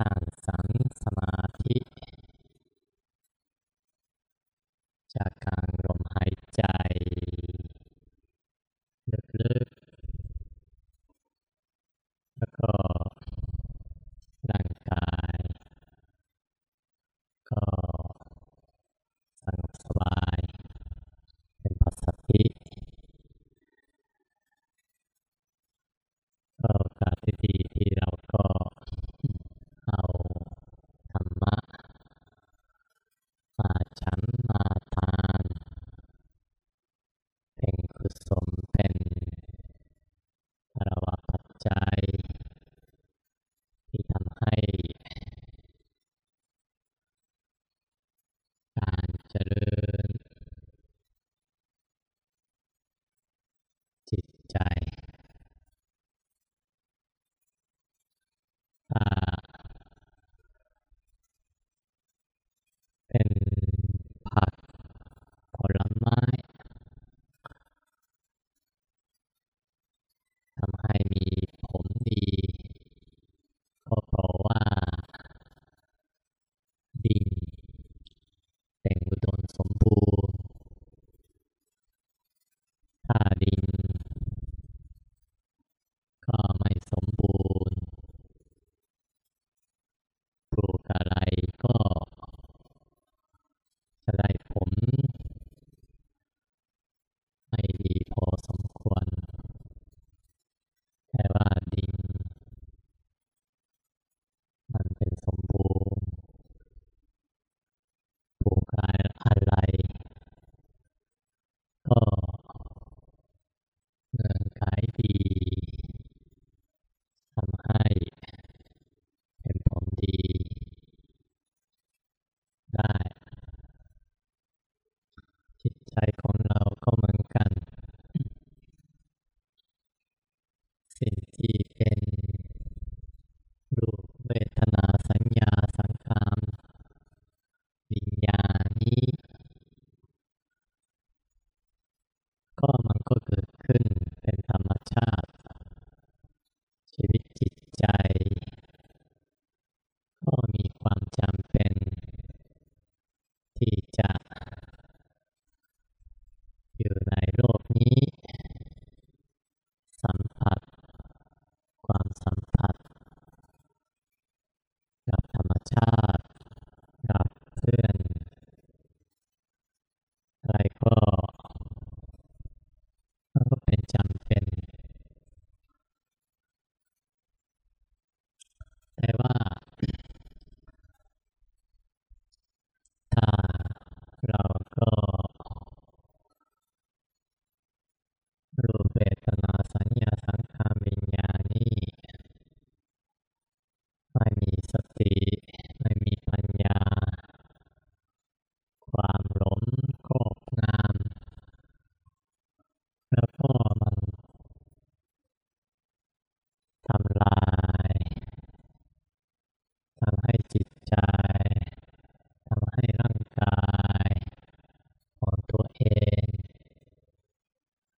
um,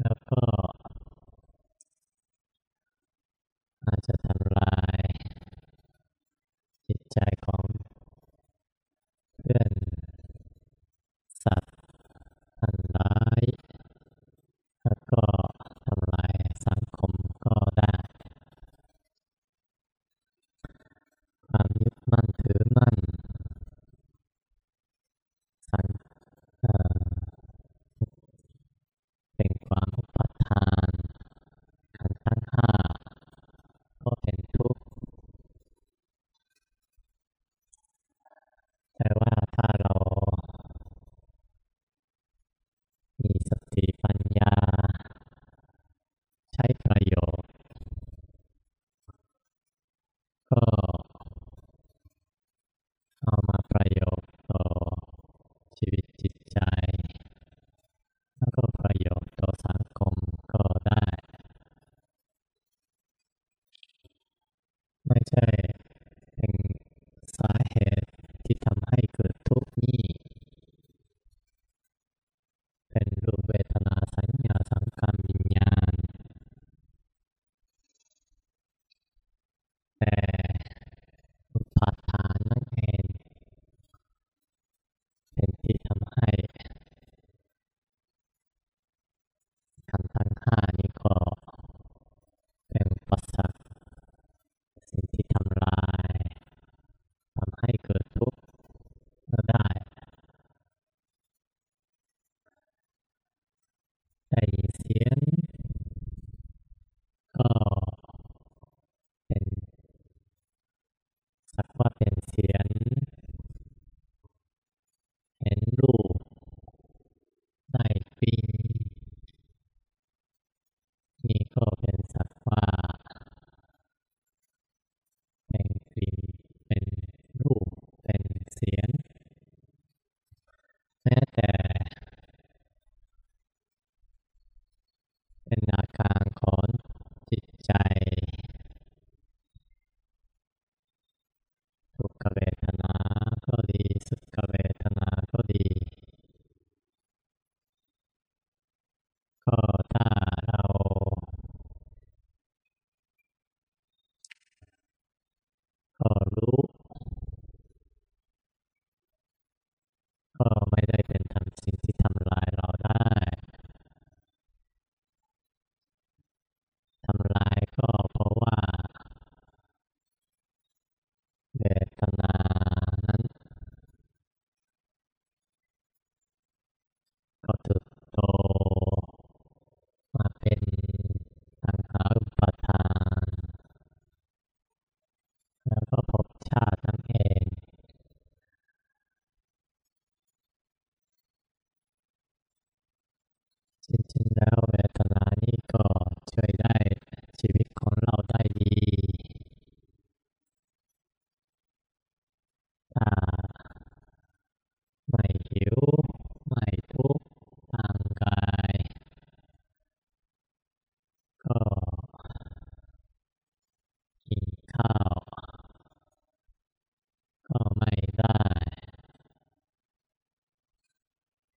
have fun.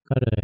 got a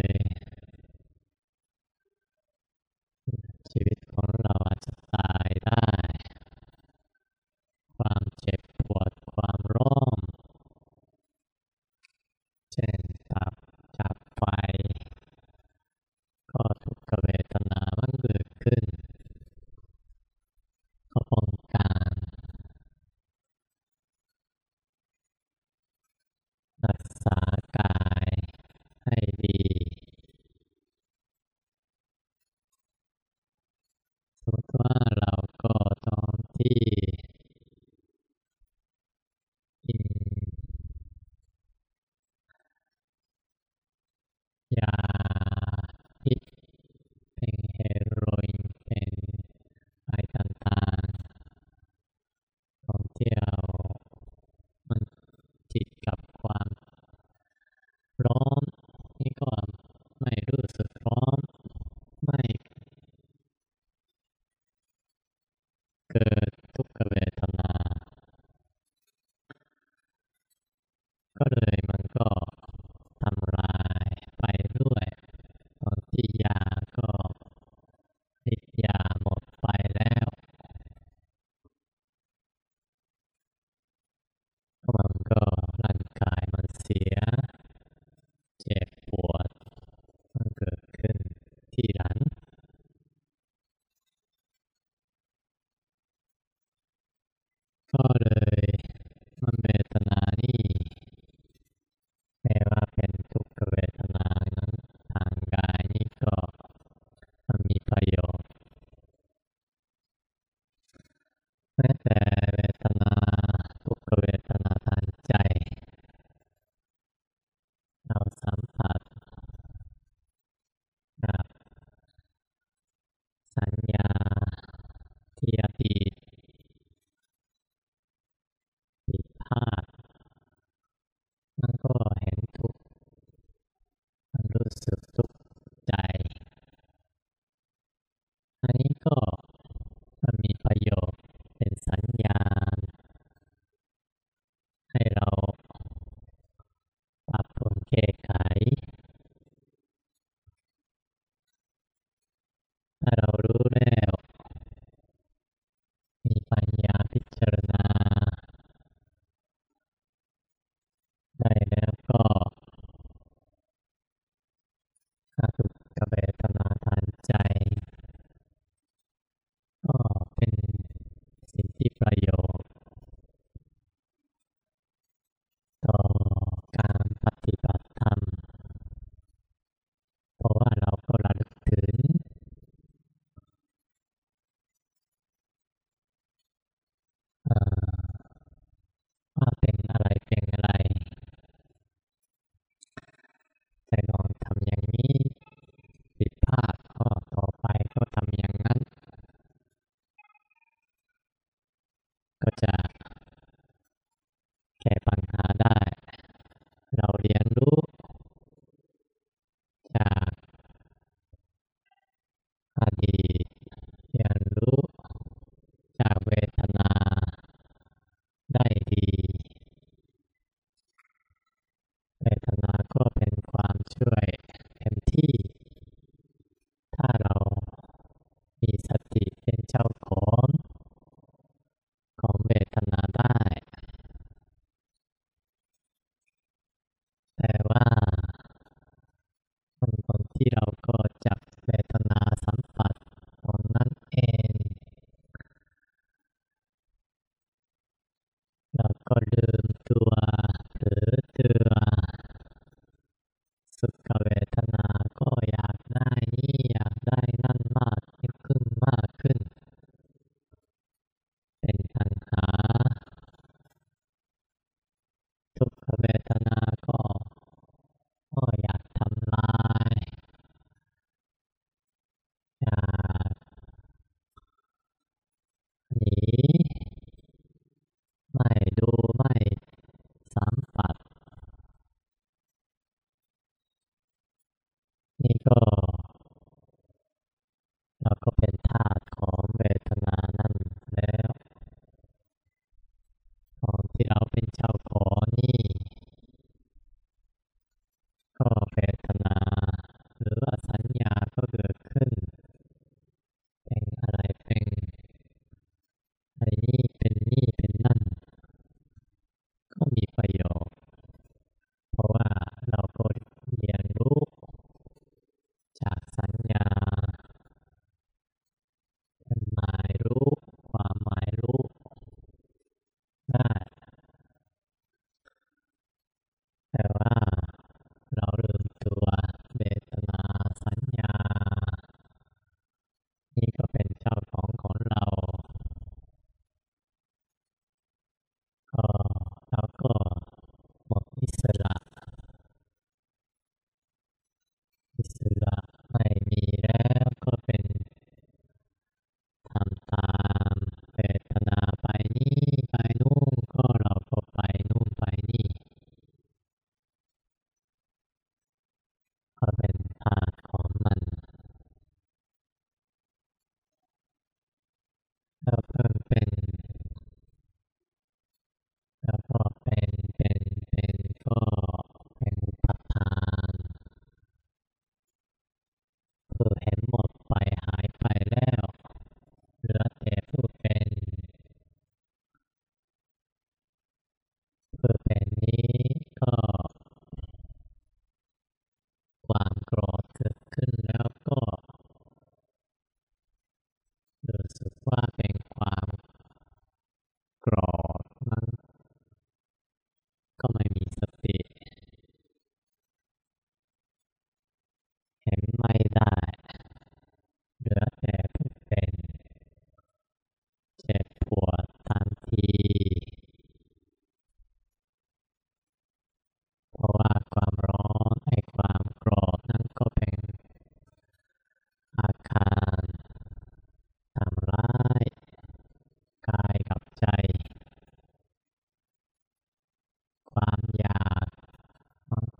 ไ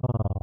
อ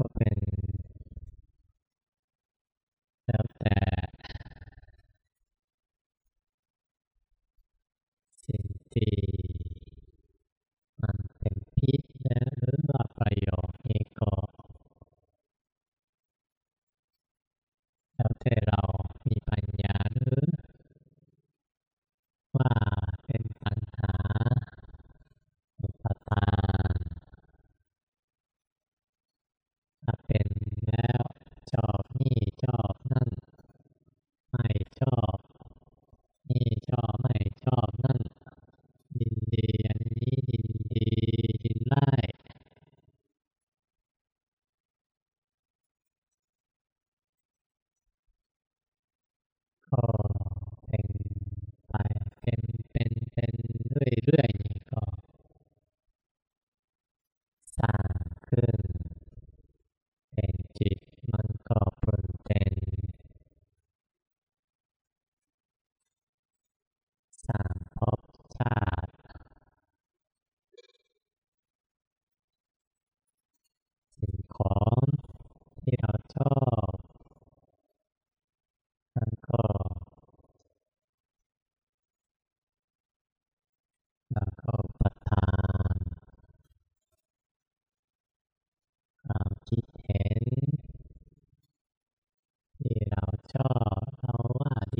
Okay. เรื่อย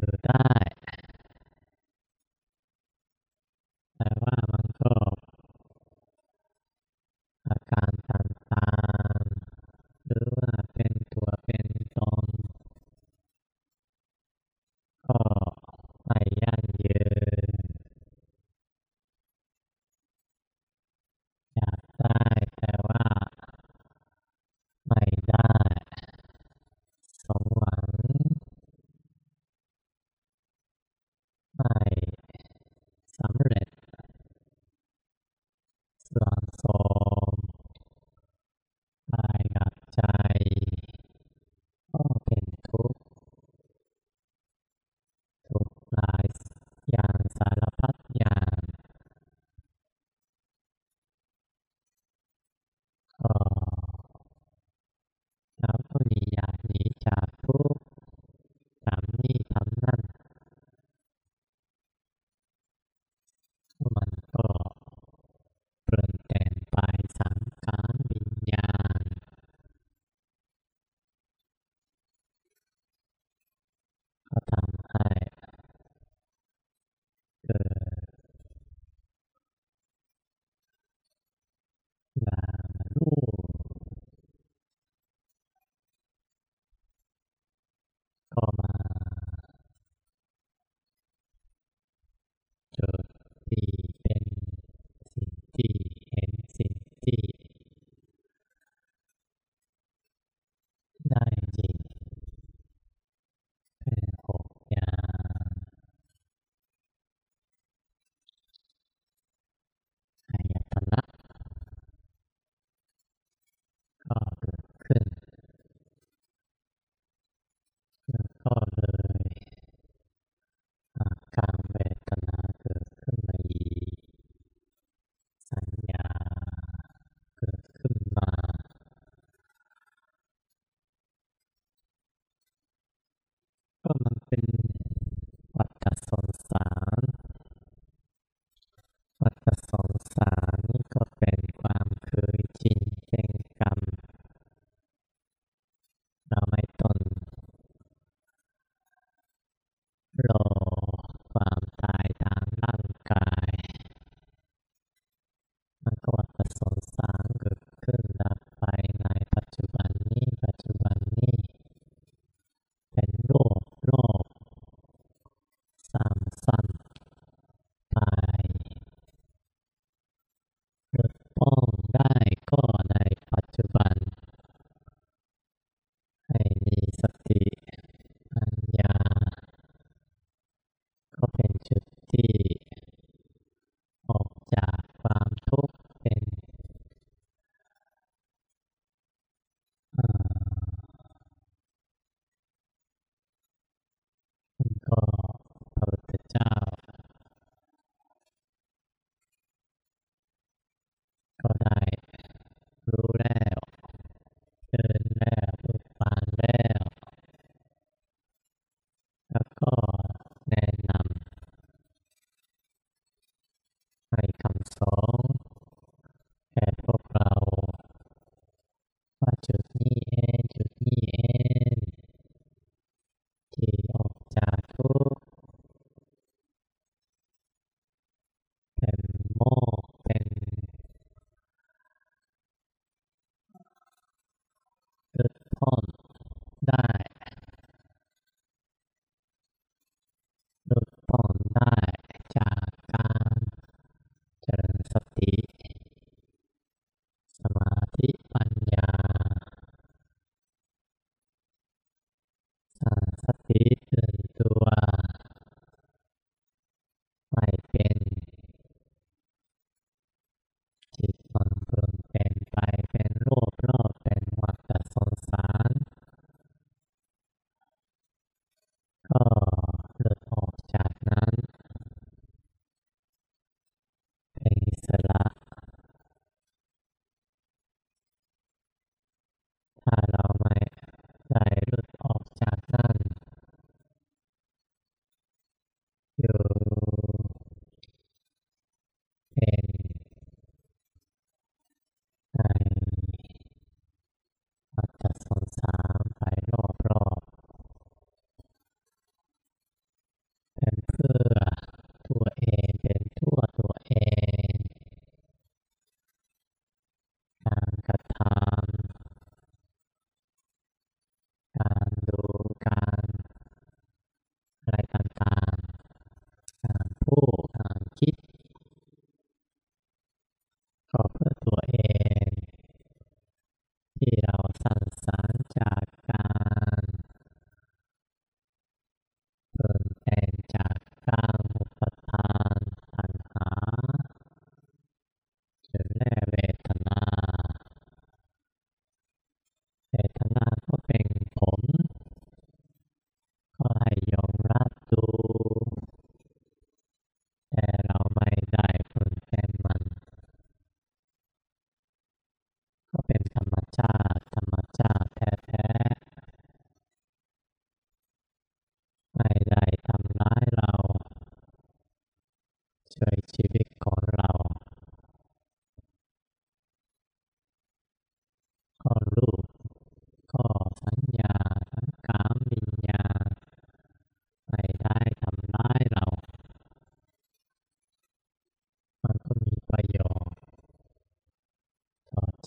อ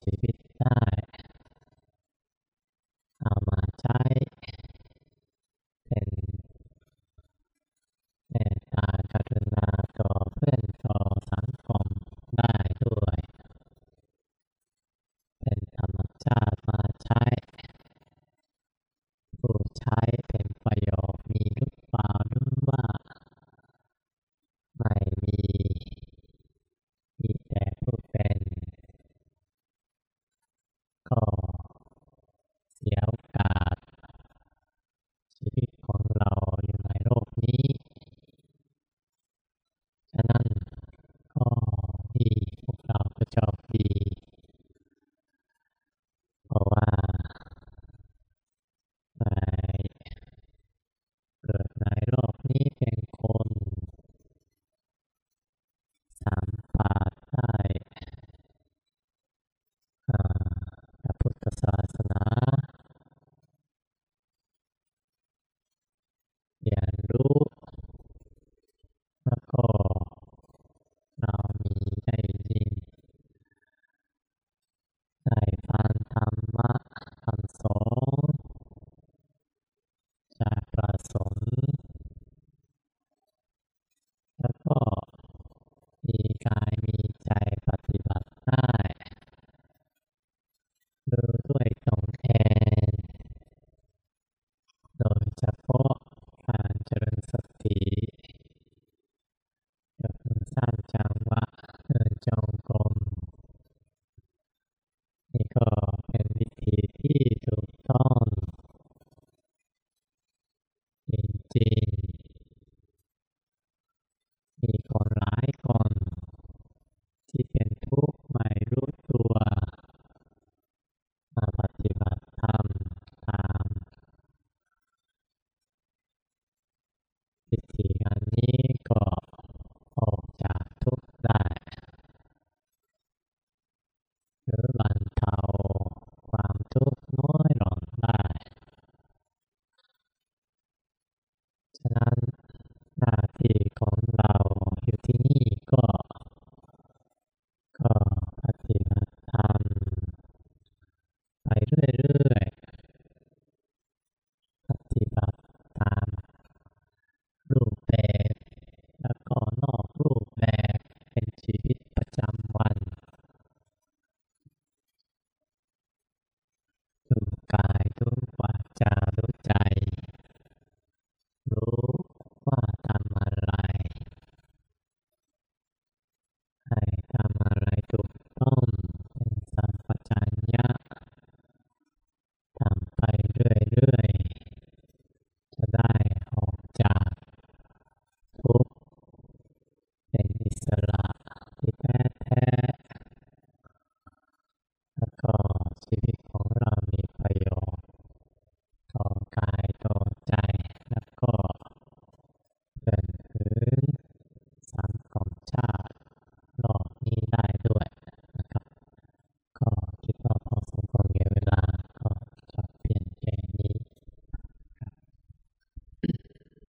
随便。